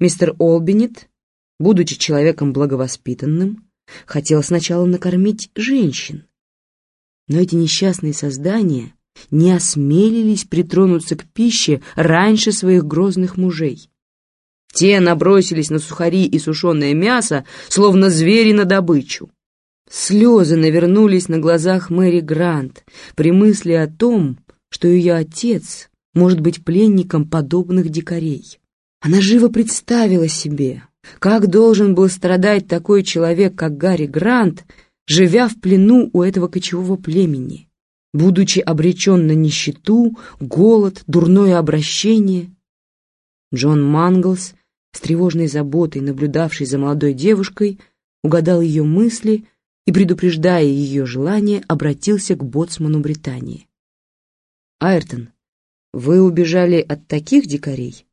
Мистер Олбинет, будучи человеком благовоспитанным, хотел сначала накормить женщин. Но эти несчастные создания не осмелились притронуться к пище раньше своих грозных мужей. Те набросились на сухари и сушеное мясо, словно звери на добычу. Слезы навернулись на глазах Мэри Грант при мысли о том, что ее отец может быть пленником подобных дикарей. Она живо представила себе, как должен был страдать такой человек, как Гарри Грант, живя в плену у этого кочевого племени, будучи обречен на нищету, голод, дурное обращение. Джон Манглс, с тревожной заботой наблюдавший за молодой девушкой, угадал ее мысли и, предупреждая ее желание, обратился к боцману Британии. «Айртон, вы убежали от таких дикарей?»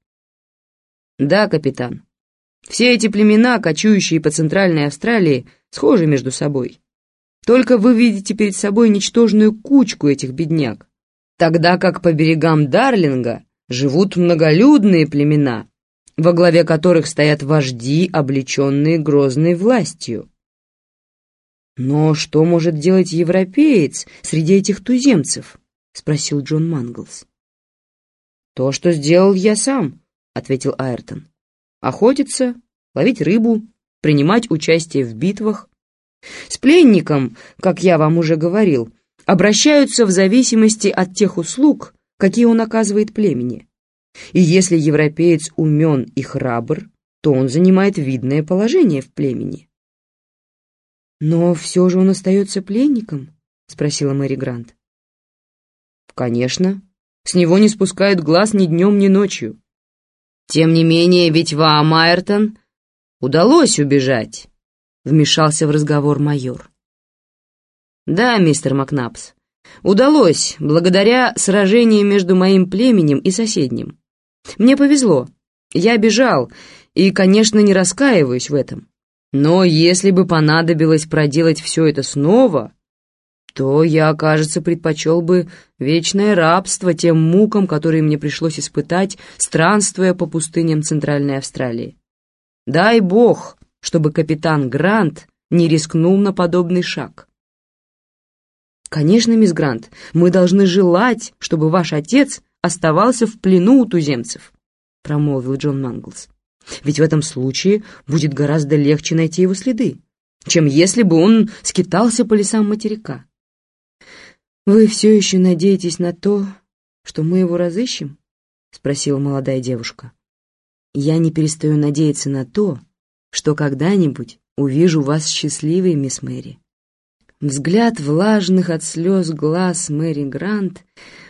«Да, капитан. Все эти племена, кочующие по Центральной Австралии, схожи между собой. Только вы видите перед собой ничтожную кучку этих бедняк, тогда как по берегам Дарлинга живут многолюдные племена, во главе которых стоят вожди, облеченные грозной властью. «Но что может делать европеец среди этих туземцев?» — спросил Джон Манглс. «То, что сделал я сам», — ответил Айртон. «Охотиться, ловить рыбу, принимать участие в битвах. С пленником, как я вам уже говорил, обращаются в зависимости от тех услуг, какие он оказывает племени. И если европеец умен и храбр, то он занимает видное положение в племени. «Но все же он остается пленником?» — спросила Мэри Грант. «Конечно. С него не спускают глаз ни днем, ни ночью. Тем не менее, ведь вам, Айртон, удалось убежать», — вмешался в разговор майор. «Да, мистер Макнапс, удалось, благодаря сражению между моим племенем и соседним. Мне повезло, я бежал, и, конечно, не раскаиваюсь в этом. Но если бы понадобилось проделать все это снова, то я, кажется, предпочел бы вечное рабство тем мукам, которые мне пришлось испытать, странствуя по пустыням Центральной Австралии. Дай бог, чтобы капитан Грант не рискнул на подобный шаг. Конечно, мисс Грант, мы должны желать, чтобы ваш отец оставался в плену у туземцев, промолвил Джон Манглс. Ведь в этом случае будет гораздо легче найти его следы, чем если бы он скитался по лесам материка. «Вы все еще надеетесь на то, что мы его разыщем?» — спросила молодая девушка. «Я не перестаю надеяться на то, что когда-нибудь увижу вас счастливой, мисс Мэри». Взгляд влажных от слез глаз Мэри Грант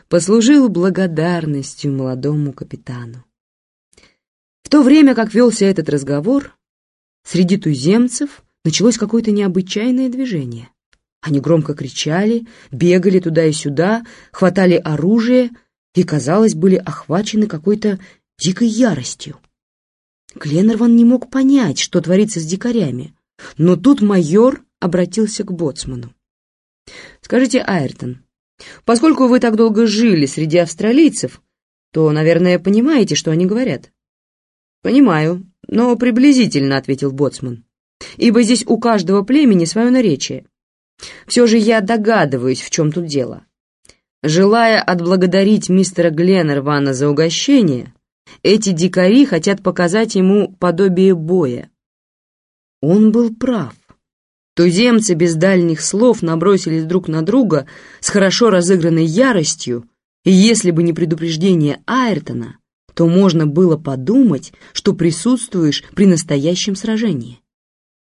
послужил благодарностью молодому капитану. В то время, как велся этот разговор, среди туземцев началось какое-то необычайное движение. Они громко кричали, бегали туда и сюда, хватали оружие и, казалось, были охвачены какой-то дикой яростью. Кленнерван не мог понять, что творится с дикарями, но тут майор обратился к боцману. «Скажите, Айртон, поскольку вы так долго жили среди австралийцев, то, наверное, понимаете, что они говорят?» «Понимаю, но приблизительно», — ответил Боцман. «Ибо здесь у каждого племени свое наречие. Все же я догадываюсь, в чем тут дело. Желая отблагодарить мистера Гленнервана за угощение, эти дикари хотят показать ему подобие боя». Он был прав. Туземцы без дальних слов набросились друг на друга с хорошо разыгранной яростью, и если бы не предупреждение Айртона, то можно было подумать, что присутствуешь при настоящем сражении.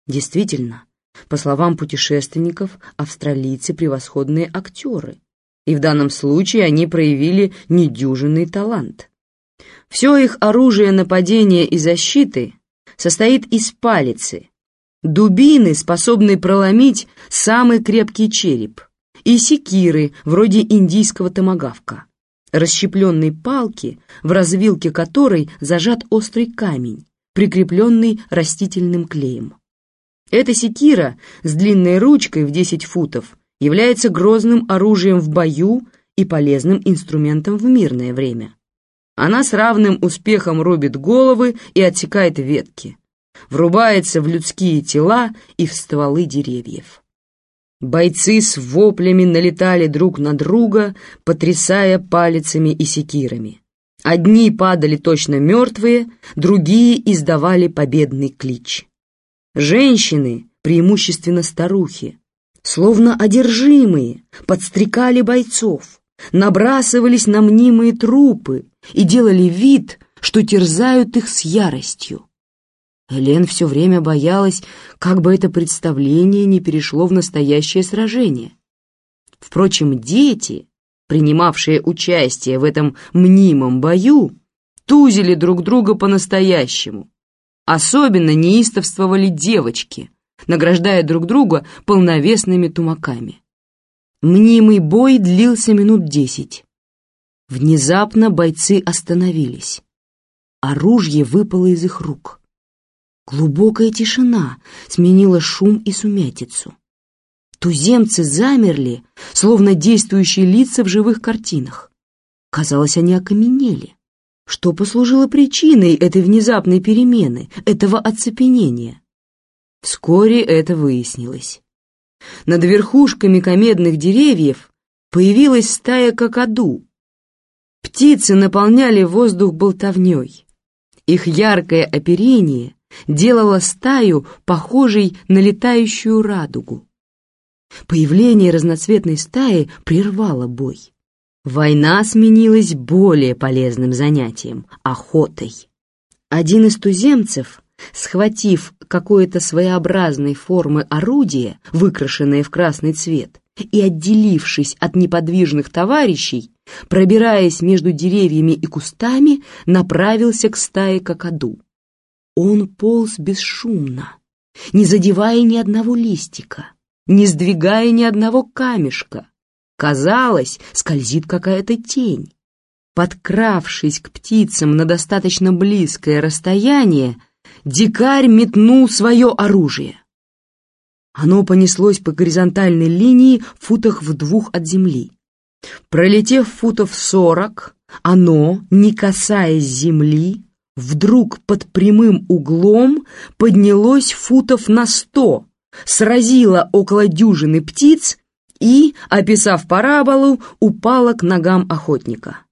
Действительно, по словам путешественников, австралийцы превосходные актеры, и в данном случае они проявили недюжинный талант. Все их оружие нападения и защиты состоит из палицы, дубины, способной проломить самый крепкий череп, и секиры, вроде индийского томагавка расщепленной палки, в развилке которой зажат острый камень, прикрепленный растительным клеем. Эта секира с длинной ручкой в 10 футов является грозным оружием в бою и полезным инструментом в мирное время. Она с равным успехом рубит головы и отсекает ветки, врубается в людские тела и в стволы деревьев. Бойцы с воплями налетали друг на друга, потрясая палицами и секирами. Одни падали точно мертвые, другие издавали победный клич. Женщины, преимущественно старухи, словно одержимые, подстрекали бойцов, набрасывались на мнимые трупы и делали вид, что терзают их с яростью. Элен все время боялась, как бы это представление не перешло в настоящее сражение. Впрочем, дети, принимавшие участие в этом мнимом бою, тузили друг друга по-настоящему. Особенно неистовствовали девочки, награждая друг друга полновесными тумаками. Мнимый бой длился минут десять. Внезапно бойцы остановились. Оружие выпало из их рук. Глубокая тишина сменила шум и сумятицу. Туземцы замерли, словно действующие лица в живых картинах. Казалось, они окаменели. Что послужило причиной этой внезапной перемены, этого оцепенения? Вскоре это выяснилось. Над верхушками комедных деревьев появилась стая кокоду. Птицы наполняли воздух болтовней. Их яркое оперение делала стаю, похожей на летающую радугу. Появление разноцветной стаи прервало бой. Война сменилась более полезным занятием — охотой. Один из туземцев, схватив какое-то своеобразной формы орудие, выкрашенное в красный цвет, и отделившись от неподвижных товарищей, пробираясь между деревьями и кустами, направился к стае кокоду. Он полз бесшумно, не задевая ни одного листика, не сдвигая ни одного камешка. Казалось, скользит какая-то тень. Подкравшись к птицам на достаточно близкое расстояние, дикарь метнул свое оружие. Оно понеслось по горизонтальной линии футах в двух от земли. Пролетев футов сорок, оно, не касаясь земли, вдруг под прямым углом поднялось футов на сто, сразило около дюжины птиц и, описав параболу, упало к ногам охотника.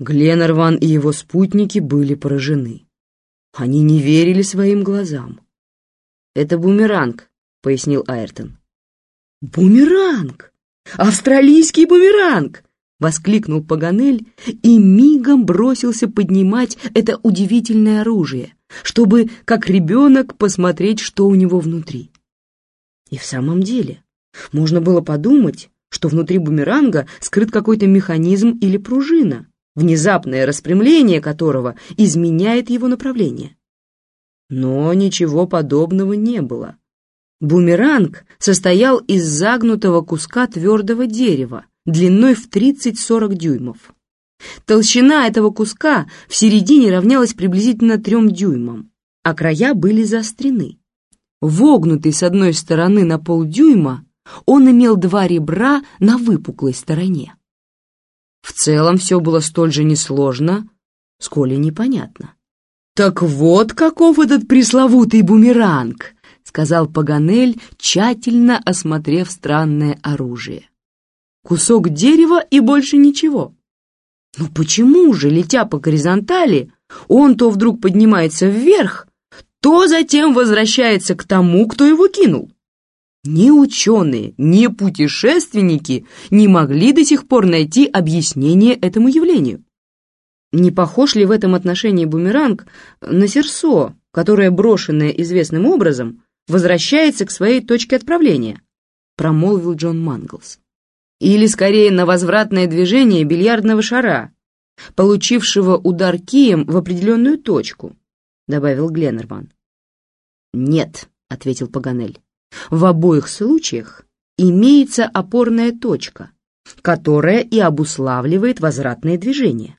Гленнерван и его спутники были поражены. Они не верили своим глазам. «Это бумеранг», — пояснил Айртон. «Бумеранг! Австралийский бумеранг!» воскликнул Паганель и мигом бросился поднимать это удивительное оружие, чтобы, как ребенок, посмотреть, что у него внутри. И в самом деле, можно было подумать, что внутри бумеранга скрыт какой-то механизм или пружина, внезапное распрямление которого изменяет его направление. Но ничего подобного не было. Бумеранг состоял из загнутого куска твердого дерева, длиной в 30-40 дюймов. Толщина этого куска в середине равнялась приблизительно 3 дюймам, а края были заострены. Вогнутый с одной стороны на полдюйма, он имел два ребра на выпуклой стороне. В целом все было столь же несложно, сколь и непонятно. «Так вот каков этот пресловутый бумеранг!» — сказал Паганель, тщательно осмотрев странное оружие кусок дерева и больше ничего. Но почему же, летя по горизонтали, он то вдруг поднимается вверх, то затем возвращается к тому, кто его кинул? Ни ученые, ни путешественники не могли до сих пор найти объяснение этому явлению. Не похож ли в этом отношении бумеранг на серсо, которое, брошенное известным образом, возвращается к своей точке отправления? Промолвил Джон Манглс или скорее на возвратное движение бильярдного шара, получившего удар кием в определенную точку, добавил Гленнерман. Нет, ответил Паганель. В обоих случаях имеется опорная точка, которая и обуславливает возвратное движение.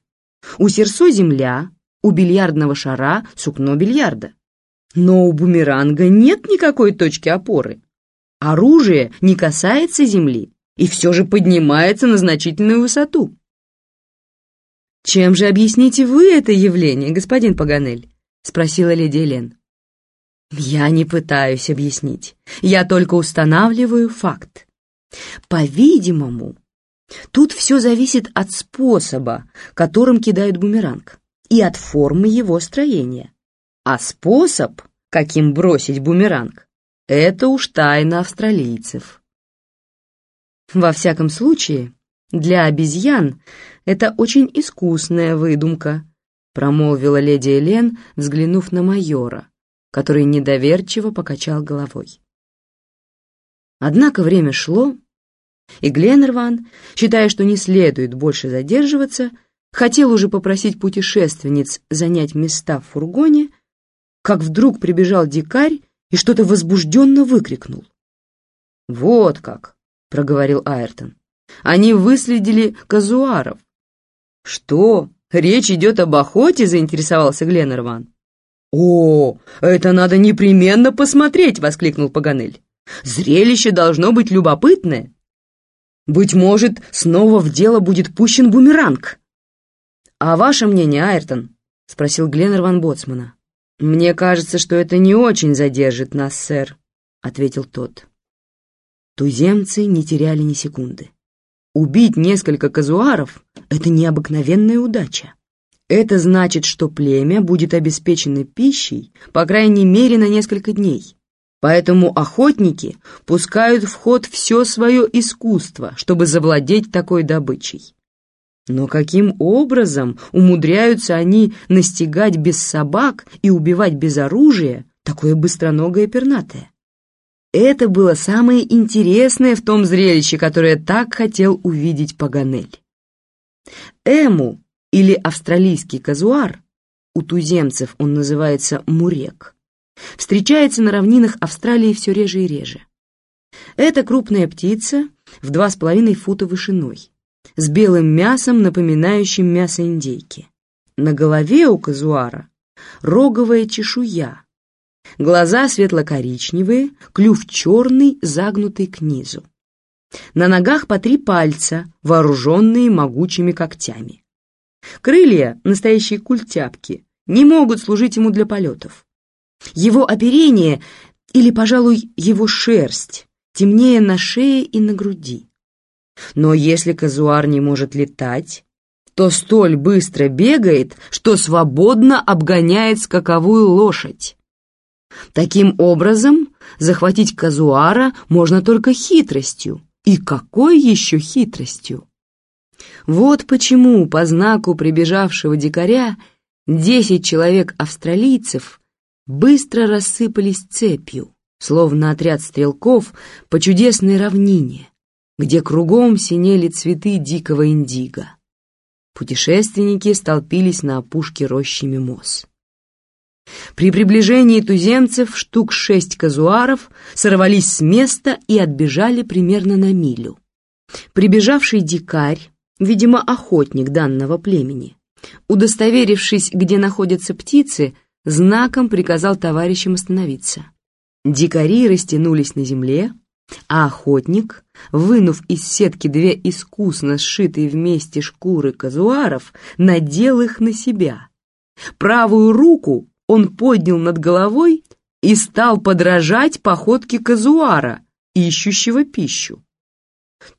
У серсо земля, у бильярдного шара сукно бильярда. Но у бумеранга нет никакой точки опоры. Оружие не касается земли, и все же поднимается на значительную высоту. «Чем же объясните вы это явление, господин Паганель?» — спросила леди Элен. «Я не пытаюсь объяснить. Я только устанавливаю факт. По-видимому, тут все зависит от способа, которым кидают бумеранг, и от формы его строения. А способ, каким бросить бумеранг, это уж тайна австралийцев. Во всяком случае, для обезьян это очень искусная выдумка, промолвила леди Элен, взглянув на майора, который недоверчиво покачал головой. Однако время шло, и Гленнерван, считая, что не следует больше задерживаться, хотел уже попросить путешественниц занять места в фургоне, как вдруг прибежал дикарь и что-то возбужденно выкрикнул. «Вот как!» — проговорил Айртон. «Они выследили казуаров». «Что? Речь идет об охоте?» — заинтересовался Гленнерван. «О, это надо непременно посмотреть!» — воскликнул Паганель. «Зрелище должно быть любопытное. Быть может, снова в дело будет пущен бумеранг». «А ваше мнение, Айртон?» — спросил Гленнерван Боцмана. «Мне кажется, что это не очень задержит нас, сэр», — ответил тот. Туземцы не теряли ни секунды. Убить несколько казуаров — это необыкновенная удача. Это значит, что племя будет обеспечено пищей, по крайней мере, на несколько дней. Поэтому охотники пускают в ход все свое искусство, чтобы завладеть такой добычей. Но каким образом умудряются они настигать без собак и убивать без оружия такое быстроногое пернатое? Это было самое интересное в том зрелище, которое так хотел увидеть Паганель. Эму, или австралийский казуар, у туземцев он называется мурек, встречается на равнинах Австралии все реже и реже. Это крупная птица в два с половиной фута вышиной с белым мясом, напоминающим мясо индейки. На голове у казуара роговая чешуя, глаза светло-коричневые, клюв черный, загнутый к низу. На ногах по три пальца, вооруженные могучими когтями. Крылья, настоящие культяпки, не могут служить ему для полетов. Его оперение, или, пожалуй, его шерсть, темнее на шее и на груди. Но если казуар не может летать, то столь быстро бегает, что свободно обгоняет скаковую лошадь. Таким образом, захватить казуара можно только хитростью. И какой еще хитростью? Вот почему по знаку прибежавшего дикаря десять человек-австралийцев быстро рассыпались цепью, словно отряд стрелков по чудесной равнине, где кругом синели цветы дикого индиго. Путешественники столпились на опушке рощи мимоз. При приближении туземцев штук шесть казуаров сорвались с места и отбежали примерно на милю. Прибежавший дикарь, видимо, охотник данного племени, удостоверившись, где находятся птицы, знаком приказал товарищам остановиться. Дикари растянулись на земле, а охотник, вынув из сетки две искусно сшитые вместе шкуры казуаров, надел их на себя. Правую руку он поднял над головой и стал подражать походке казуара, ищущего пищу.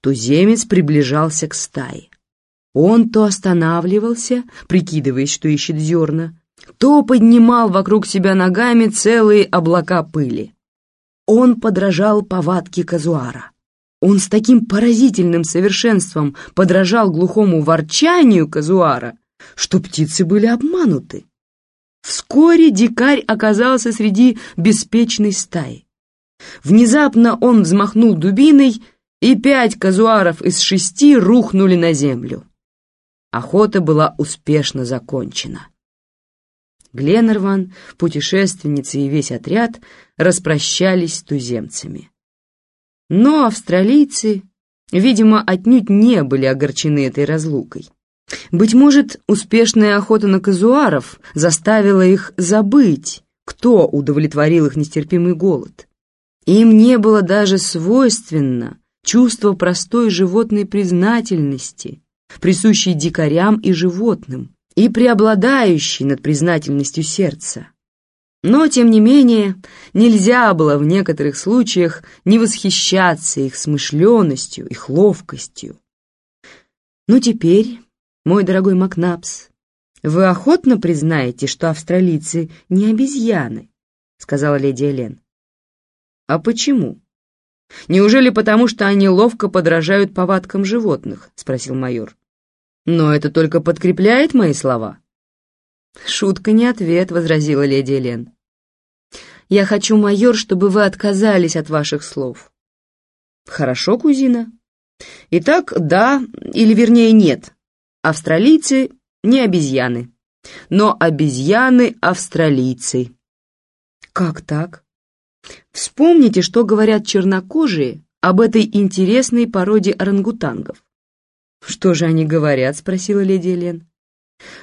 Туземец приближался к стае. Он то останавливался, прикидываясь, что ищет зерна, то поднимал вокруг себя ногами целые облака пыли. Он подражал повадке казуара. Он с таким поразительным совершенством подражал глухому ворчанию казуара, что птицы были обмануты. Вскоре дикарь оказался среди беспечной стаи. Внезапно он взмахнул дубиной, и пять казуаров из шести рухнули на землю. Охота была успешно закончена. Гленнерван, путешественницы и весь отряд распрощались с туземцами. Но австралийцы, видимо, отнюдь не были огорчены этой разлукой. Быть может, успешная охота на казуаров заставила их забыть, кто удовлетворил их нестерпимый голод. Им не было даже свойственно чувство простой животной признательности, присущий дикарям и животным, и преобладающий над признательностью сердца. Но, тем не менее, нельзя было в некоторых случаях не восхищаться их смышленностью, их ловкостью. Ну теперь, мой дорогой Макнапс, вы охотно признаете, что австралийцы не обезьяны, сказала леди Элен. А почему? Неужели потому, что они ловко подражают повадкам животных? спросил майор. Но это только подкрепляет мои слова. «Шутка не ответ», — возразила леди Элен. «Я хочу, майор, чтобы вы отказались от ваших слов». «Хорошо, кузина. Итак, да, или вернее нет. Австралийцы не обезьяны, но обезьяны австралийцы». «Как так?» «Вспомните, что говорят чернокожие об этой интересной породе орангутангов. «Что же они говорят?» — спросила леди Элен.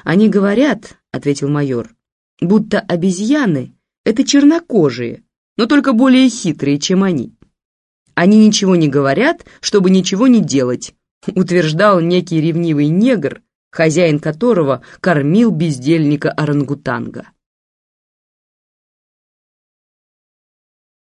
«Они говорят», — ответил майор, — «будто обезьяны — это чернокожие, но только более хитрые, чем они. Они ничего не говорят, чтобы ничего не делать», — утверждал некий ревнивый негр, хозяин которого кормил бездельника орангутанга.